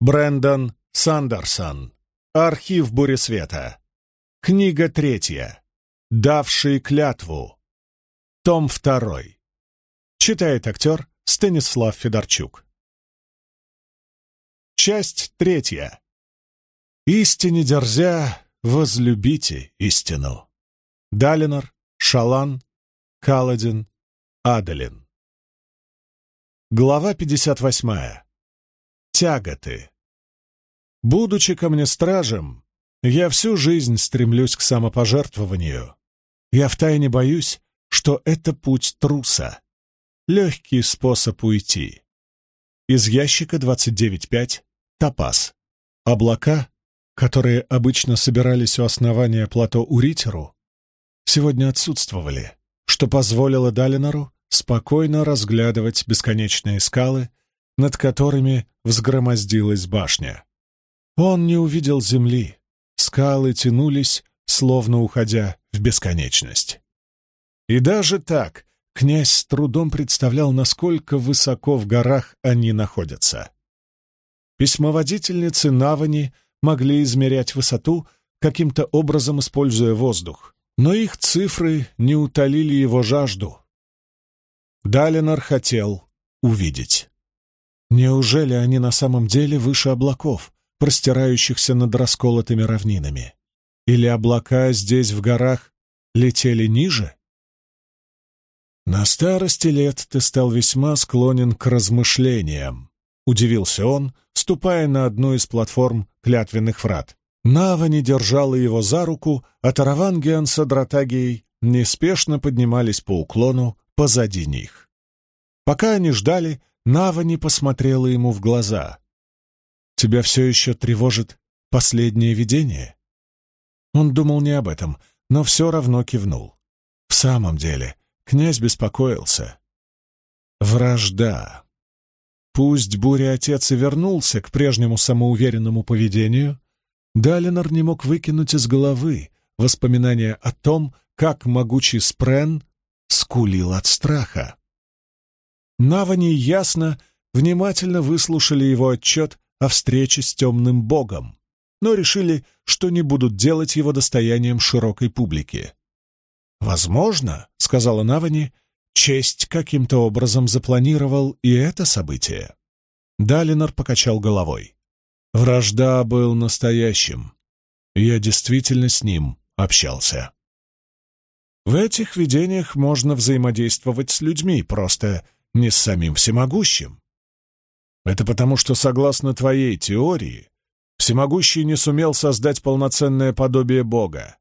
Брэндон Сандерсон. Архив Буресвета. Книга третья. Давший клятву. Том второй. Читает актер Станислав Федорчук. Часть третья. Истине дерзя, возлюбите истину. Далинор, Шалан, Каладин, Адалин. Глава 58. Тяготы. Будучи ко мне стражем, я всю жизнь стремлюсь к самопожертвованию. Я втайне боюсь, что это путь труса. Легкий способ уйти. Из ящика 29.5 топаз. Облака, которые обычно собирались у основания плато Уритеру, сегодня отсутствовали, что позволило Далинору спокойно разглядывать бесконечные скалы, над которыми взгромоздилась башня. Он не увидел земли, скалы тянулись, словно уходя в бесконечность. И даже так князь с трудом представлял, насколько высоко в горах они находятся. Письмоводительницы Навани могли измерять высоту, каким-то образом используя воздух, но их цифры не утолили его жажду. Далинор хотел увидеть. Неужели они на самом деле выше облаков, простирающихся над расколотыми равнинами? Или облака здесь в горах летели ниже? На старости лет ты стал весьма склонен к размышлениям, удивился он, ступая на одну из платформ клятвенных врат. Нава не держала его за руку, а Таравангиан с Адратагией неспешно поднимались по уклону позади них. Пока они ждали, Нава не посмотрела ему в глаза. «Тебя все еще тревожит последнее видение?» Он думал не об этом, но все равно кивнул. В самом деле, князь беспокоился. Вражда. Пусть Буря-отец и вернулся к прежнему самоуверенному поведению, Далинор не мог выкинуть из головы воспоминания о том, как могучий Спрен скулил от страха. Навани ясно, внимательно выслушали его отчет о встрече с темным богом, но решили, что не будут делать его достоянием широкой публики. «Возможно, — сказала Навани, — честь каким-то образом запланировал и это событие». Далинор покачал головой. «Вражда был настоящим. Я действительно с ним общался». В этих видениях можно взаимодействовать с людьми, просто не с самим всемогущим. Это потому, что, согласно твоей теории, всемогущий не сумел создать полноценное подобие Бога.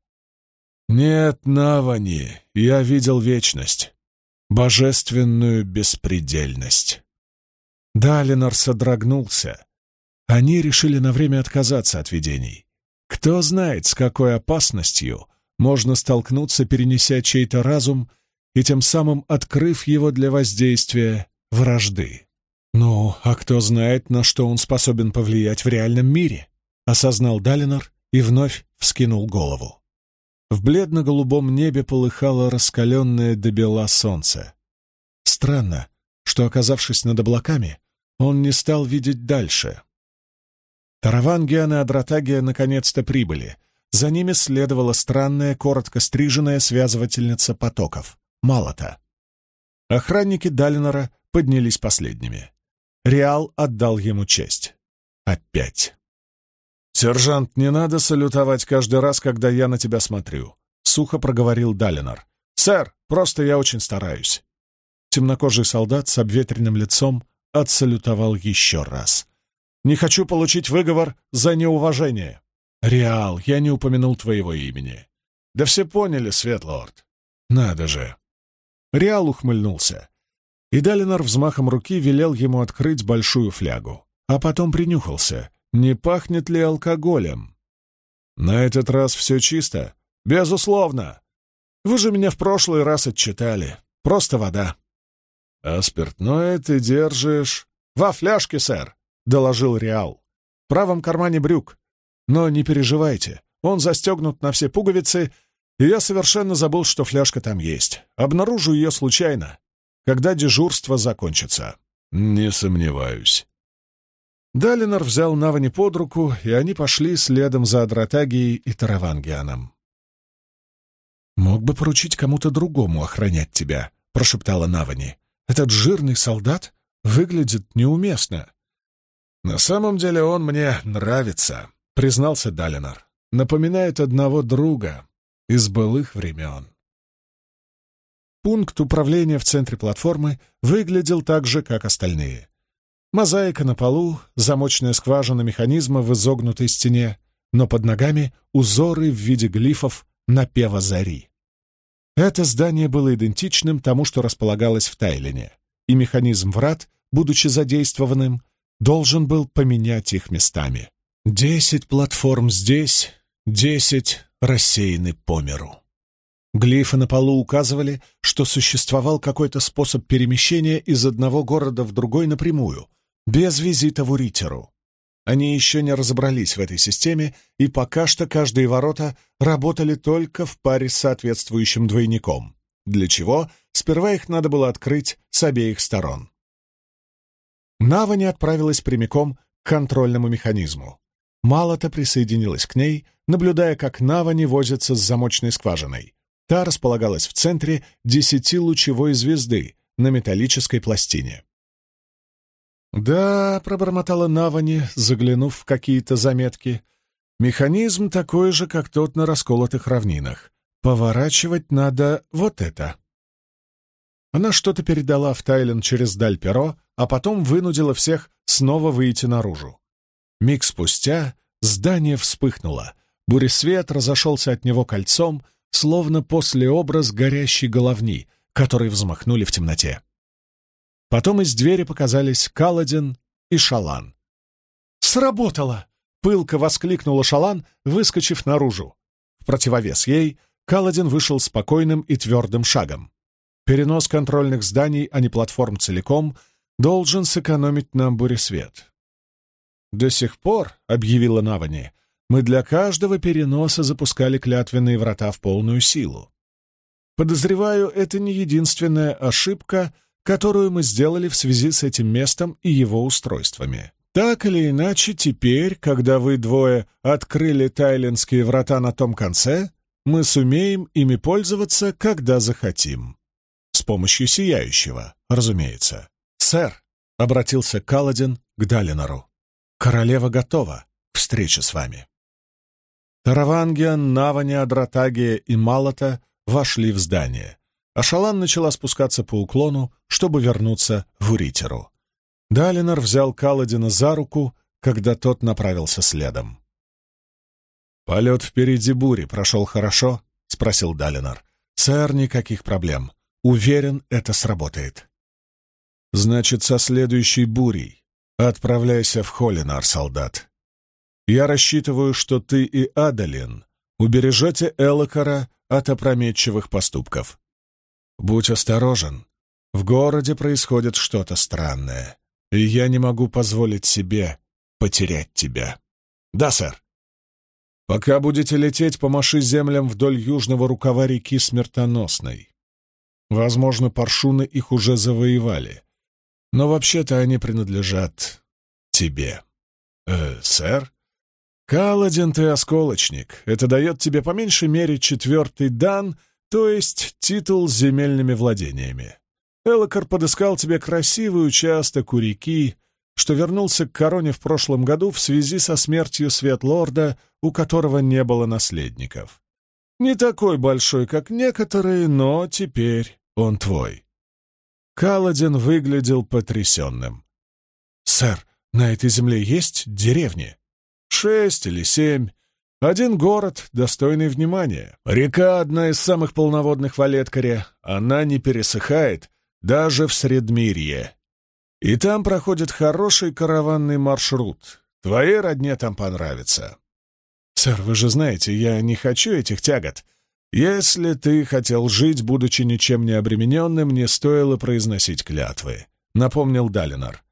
Нет, Навани, я видел вечность, божественную беспредельность. Далинор содрогнулся. Они решили на время отказаться от видений. Кто знает, с какой опасностью можно столкнуться, перенеся чей-то разум и тем самым открыв его для воздействия вражды. «Ну, а кто знает, на что он способен повлиять в реальном мире?» — осознал Далинор и вновь вскинул голову. В бледно-голубом небе полыхало раскаленное до бела солнце. Странно, что, оказавшись над облаками, он не стал видеть дальше. Таравангиан и Адратагия наконец-то прибыли. За ними следовала странная, коротко стриженная связывательница потоков. Малота. Охранники Далинора поднялись последними. Реал отдал ему честь. Опять. «Сержант, не надо салютовать каждый раз, когда я на тебя смотрю», — сухо проговорил Далинор. «Сэр, просто я очень стараюсь». Темнокожий солдат с обветренным лицом отсалютовал еще раз. «Не хочу получить выговор за неуважение». «Реал, я не упомянул твоего имени». «Да все поняли, Светлорд». «Надо же». Реал ухмыльнулся. И Далинор взмахом руки велел ему открыть большую флягу, а потом принюхался, не пахнет ли алкоголем. «На этот раз все чисто?» «Безусловно! Вы же меня в прошлый раз отчитали. Просто вода». «А спиртное ты держишь...» «Во фляжке, сэр», — доложил Реал. «В правом кармане брюк. Но не переживайте, он застегнут на все пуговицы и я совершенно забыл, что фляжка там есть. Обнаружу ее случайно, когда дежурство закончится. Не сомневаюсь. Далинор взял Навани под руку, и они пошли следом за Адратагией и Таравангианом. «Мог бы поручить кому-то другому охранять тебя», — прошептала Навани. «Этот жирный солдат выглядит неуместно». «На самом деле он мне нравится», — признался Далинор. «Напоминает одного друга из былых времен». Пункт управления в центре платформы выглядел так же, как остальные. Мозаика на полу, замочная скважина механизма в изогнутой стене, но под ногами узоры в виде глифов напева зари. Это здание было идентичным тому, что располагалось в Тайлине, и механизм врат, будучи задействованным, должен был поменять их местами. Десять платформ здесь, десять рассеяны по миру. Глифы на полу указывали, что существовал какой-то способ перемещения из одного города в другой напрямую, без визита в Уритеру. Они еще не разобрались в этой системе, и пока что каждые ворота работали только в паре с соответствующим двойником, для чего сперва их надо было открыть с обеих сторон. Навани отправилась прямиком к контрольному механизму. Малата присоединилась к ней, наблюдая, как Навани возится с замочной скважиной. Та располагалась в центре десятилучевой звезды на металлической пластине. «Да», — пробормотала Навани, заглянув в какие-то заметки, — «механизм такой же, как тот на расколотых равнинах. Поворачивать надо вот это». Она что-то передала в Тайлен через даль перо, а потом вынудила всех снова выйти наружу. Миг спустя здание вспыхнуло. Буресвет разошелся от него кольцом, словно после образ горящей головни, который взмахнули в темноте. Потом из двери показались Каладин и Шалан. «Сработало!» — пылко воскликнула Шалан, выскочив наружу. В противовес ей Каладин вышел спокойным и твердым шагом. Перенос контрольных зданий, а не платформ целиком, должен сэкономить нам буресвет. «До сих пор», — объявила Навани, — «мы для каждого переноса запускали клятвенные врата в полную силу. Подозреваю, это не единственная ошибка — которую мы сделали в связи с этим местом и его устройствами. Так или иначе, теперь, когда вы двое открыли тайлендские врата на том конце, мы сумеем ими пользоваться, когда захотим. С помощью Сияющего, разумеется. «Сэр», — обратился Каладин к Далинору, — «королева готова к встрече с вами». Таравангиан, Наваня, Адратагия и Малата вошли в здание а Шалан начала спускаться по уклону, чтобы вернуться в Уритеру. Далинор взял Каладина за руку, когда тот направился следом. «Полет впереди бури прошел хорошо?» — спросил Далинор. «Сэр, никаких проблем. Уверен, это сработает». «Значит, со следующей бурей отправляйся в Холинар, солдат. Я рассчитываю, что ты и Адалин убережете Элокара от опрометчивых поступков. Будь осторожен. В городе происходит что-то странное, и я не могу позволить себе потерять тебя. Да, сэр. Пока будете лететь, помаши землям вдоль южного рукава реки Смертоносной. Возможно, паршуны их уже завоевали. Но вообще-то они принадлежат тебе. Э, сэр? Каладин ты осколочник. Это дает тебе по меньшей мере четвертый дан то есть титул с земельными владениями. Элокар подыскал тебе красивый участок у реки, что вернулся к короне в прошлом году в связи со смертью Светлорда, у которого не было наследников. Не такой большой, как некоторые, но теперь он твой. Каладин выглядел потрясенным. «Сэр, на этой земле есть деревни?» «Шесть или семь. Один город, достойный внимания. Река — одна из самых полноводных в Олеткаре. Она не пересыхает даже в Средмирье. И там проходит хороший караванный маршрут. Твоей родне там понравится. Сэр, вы же знаете, я не хочу этих тягот. Если ты хотел жить, будучи ничем не обремененным, не стоило произносить клятвы, — напомнил Далинар.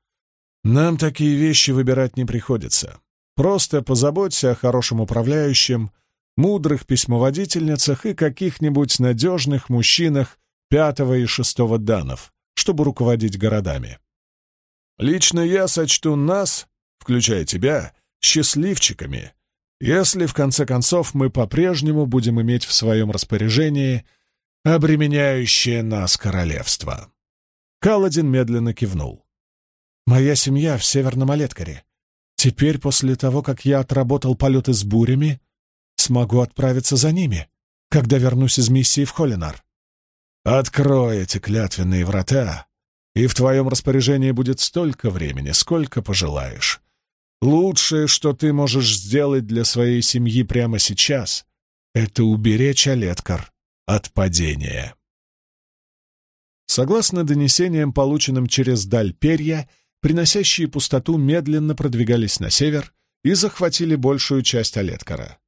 Нам такие вещи выбирать не приходится. Просто позаботься о хорошем управляющем, мудрых письмоводительницах и каких-нибудь надежных мужчинах пятого и шестого данов, чтобы руководить городами. Лично я сочту нас, включая тебя, счастливчиками, если в конце концов мы по-прежнему будем иметь в своем распоряжении обременяющее нас королевство. Каладин медленно кивнул. «Моя семья в Северном Олеткаре. Теперь, после того, как я отработал полеты с бурями, смогу отправиться за ними, когда вернусь из миссии в Холинар. Открой эти клятвенные врата, и в твоем распоряжении будет столько времени, сколько пожелаешь. Лучшее, что ты можешь сделать для своей семьи прямо сейчас, это уберечь Олеткар от падения. Согласно донесениям, полученным через даль перья, приносящие пустоту медленно продвигались на север и захватили большую часть Олеткара.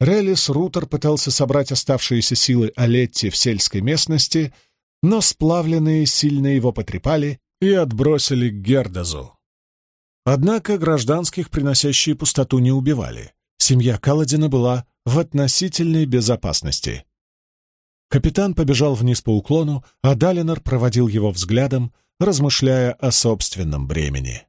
Релис Рутер пытался собрать оставшиеся силы Олетти в сельской местности, но сплавленные сильно его потрепали и отбросили к Гердозу. Однако гражданских, приносящие пустоту, не убивали. Семья Каладина была в относительной безопасности. Капитан побежал вниз по уклону, а Далинор проводил его взглядом, размышляя о собственном бремени.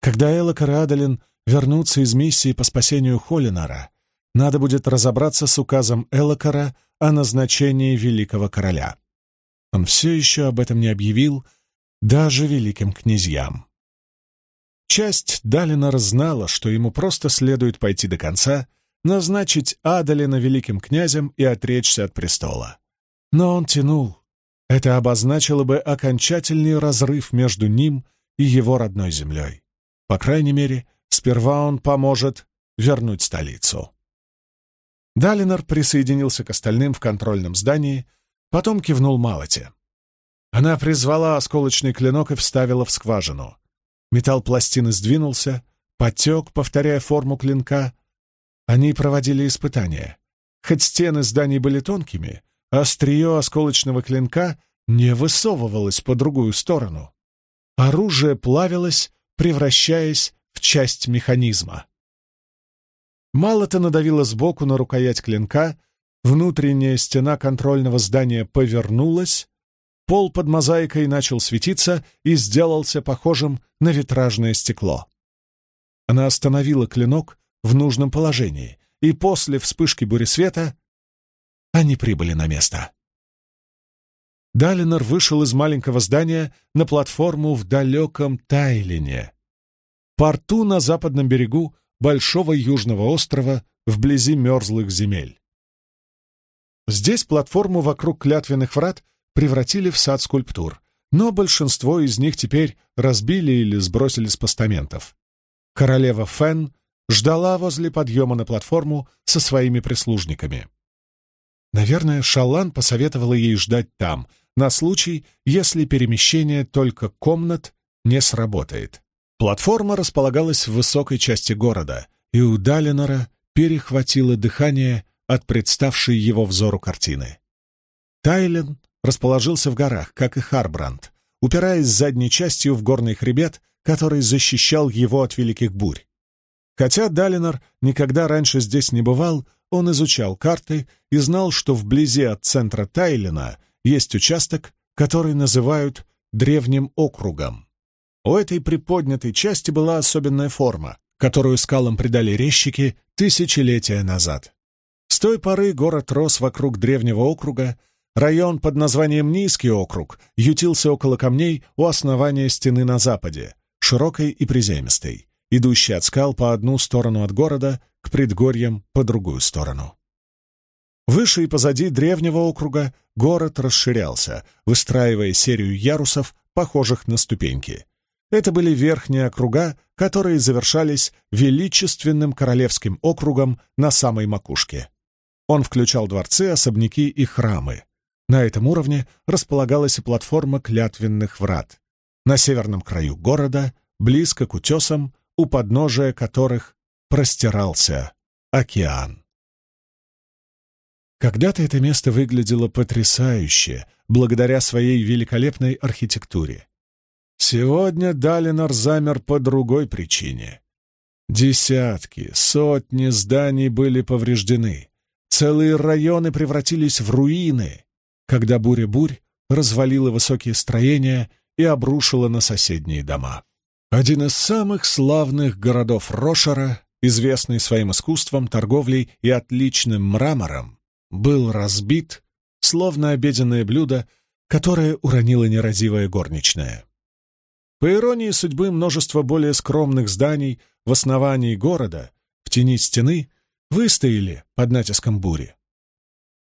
Когда Элокар и Адалин вернутся из миссии по спасению Холинара, надо будет разобраться с указом Элокара о назначении великого короля. Он все еще об этом не объявил даже великим князьям. Часть Далинора знала, что ему просто следует пойти до конца, назначить Адалина великим князем и отречься от престола. Но он тянул, это обозначило бы окончательный разрыв между ним и его родной землей. По крайней мере, сперва он поможет вернуть столицу. Далинор присоединился к остальным в контрольном здании, потом кивнул Малоте. Она призвала осколочный клинок и вставила в скважину. Металл пластины сдвинулся, потек, повторяя форму клинка. Они проводили испытания. Хоть стены зданий были тонкими, Острие осколочного клинка не высовывалось по другую сторону. Оружие плавилось, превращаясь в часть механизма. Малота надавила сбоку на рукоять клинка, внутренняя стена контрольного здания повернулась, пол под мозаикой начал светиться и сделался похожим на витражное стекло. Она остановила клинок в нужном положении, и после вспышки бури света они прибыли на место. Далинор вышел из маленького здания на платформу в далеком Тайлине, порту на западном берегу большого южного острова вблизи мерзлых земель. Здесь платформу вокруг клятвенных врат превратили в сад скульптур, но большинство из них теперь разбили или сбросили с постаментов. Королева Фен ждала возле подъема на платформу со своими прислужниками. Наверное, Шалан посоветовала ей ждать там, на случай, если перемещение только комнат не сработает. Платформа располагалась в высокой части города, и у Далинора перехватило дыхание от представшей его взору картины. Тайлен расположился в горах, как и Харбранд, упираясь задней частью в горный хребет, который защищал его от великих бурь. Хотя Далинор никогда раньше здесь не бывал, он изучал карты и знал, что вблизи от центра Тайлина есть участок, который называют Древним округом. У этой приподнятой части была особенная форма, которую скалам придали резчики тысячелетия назад. С той поры город рос вокруг Древнего округа, район под названием Низкий округ ютился около камней у основания стены на западе, широкой и приземистой, идущей от скал по одну сторону от города к предгорьям по другую сторону. Выше и позади древнего округа город расширялся, выстраивая серию ярусов, похожих на ступеньки. Это были верхние округа, которые завершались величественным королевским округом на самой макушке. Он включал дворцы, особняки и храмы. На этом уровне располагалась и платформа клятвенных врат. На северном краю города, близко к утесам, у подножия которых простирался океан. Когда-то это место выглядело потрясающе, благодаря своей великолепной архитектуре. Сегодня Далинор замер по другой причине. Десятки, сотни зданий были повреждены, целые районы превратились в руины, когда буря-бурь развалила высокие строения и обрушила на соседние дома. Один из самых славных городов Рошера, известный своим искусством, торговлей и отличным мрамором, был разбит, словно обеденное блюдо, которое уронила нерадивая горничная. По иронии судьбы, множество более скромных зданий в основании города, в тени стены, выстояли под натиском бури.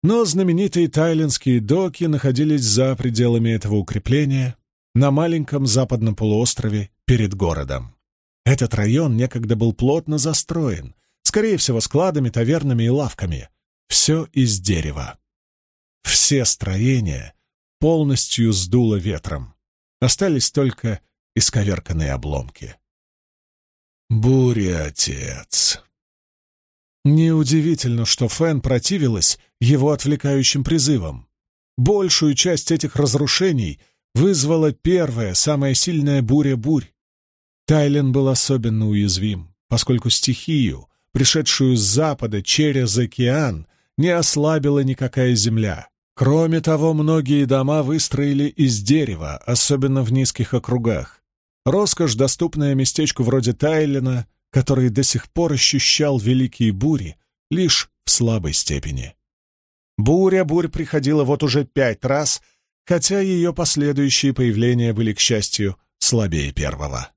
Но знаменитые тайлинские доки находились за пределами этого укрепления, на маленьком западном полуострове перед городом. Этот район некогда был плотно застроен, скорее всего, складами, тавернами и лавками. Все из дерева. Все строения полностью сдуло ветром. Остались только исковерканные обломки. «Буря, отец!» Неудивительно, что Фэн противилась его отвлекающим призывам. Большую часть этих разрушений вызвала первая, самая сильная буря-бурь. Тайлен был особенно уязвим, поскольку стихию, пришедшую с запада через океан, не ослабила никакая земля. Кроме того, многие дома выстроили из дерева, особенно в низких округах. Роскошь, доступная местечку вроде Тайлена, который до сих пор ощущал великие бури, лишь в слабой степени. Буря-бурь приходила вот уже пять раз, хотя ее последующие появления были, к счастью, слабее первого.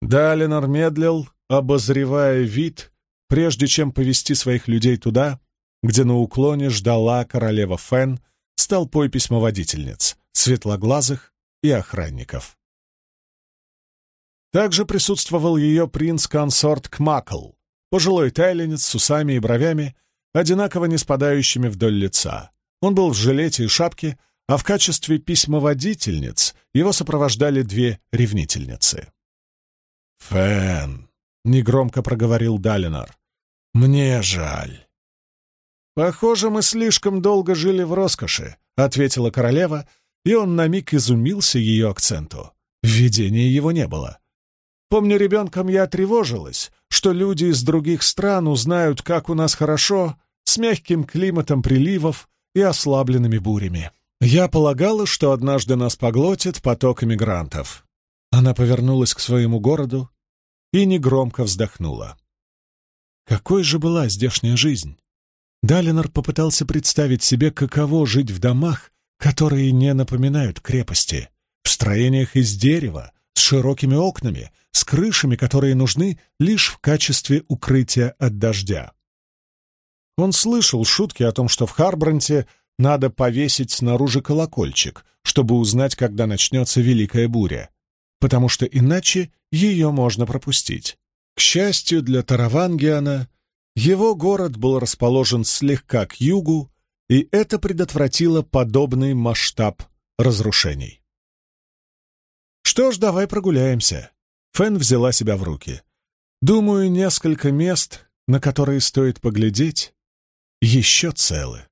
Далинор медлил, обозревая вид, прежде чем повести своих людей туда, где на уклоне ждала королева Фен с толпой письмоводительниц, светлоглазых и охранников. Также присутствовал ее принц-консорт Кмакл, пожилой тайленец с усами и бровями, одинаково не спадающими вдоль лица. Он был в жилете и шапке, а в качестве письмоводительниц его сопровождали две ревнительницы. «Фэн», — негромко проговорил Далинар, — «мне жаль». «Похоже, мы слишком долго жили в роскоши», — ответила королева, и он на миг изумился ее акценту. Видения его не было. Помню, ребенком я тревожилась, что люди из других стран узнают, как у нас хорошо, с мягким климатом приливов и ослабленными бурями. Я полагала, что однажды нас поглотит поток иммигрантов. Она повернулась к своему городу и негромко вздохнула. Какой же была здешняя жизнь? Далинор попытался представить себе, каково жить в домах, которые не напоминают крепости, в строениях из дерева, с широкими окнами, с крышами, которые нужны лишь в качестве укрытия от дождя. Он слышал шутки о том, что в Харбранте надо повесить снаружи колокольчик, чтобы узнать, когда начнется Великая Буря, потому что иначе ее можно пропустить. К счастью для Таравангиана, его город был расположен слегка к югу, и это предотвратило подобный масштаб разрушений. «Что ж, давай прогуляемся». Фэн взяла себя в руки. «Думаю, несколько мест, на которые стоит поглядеть, еще целы».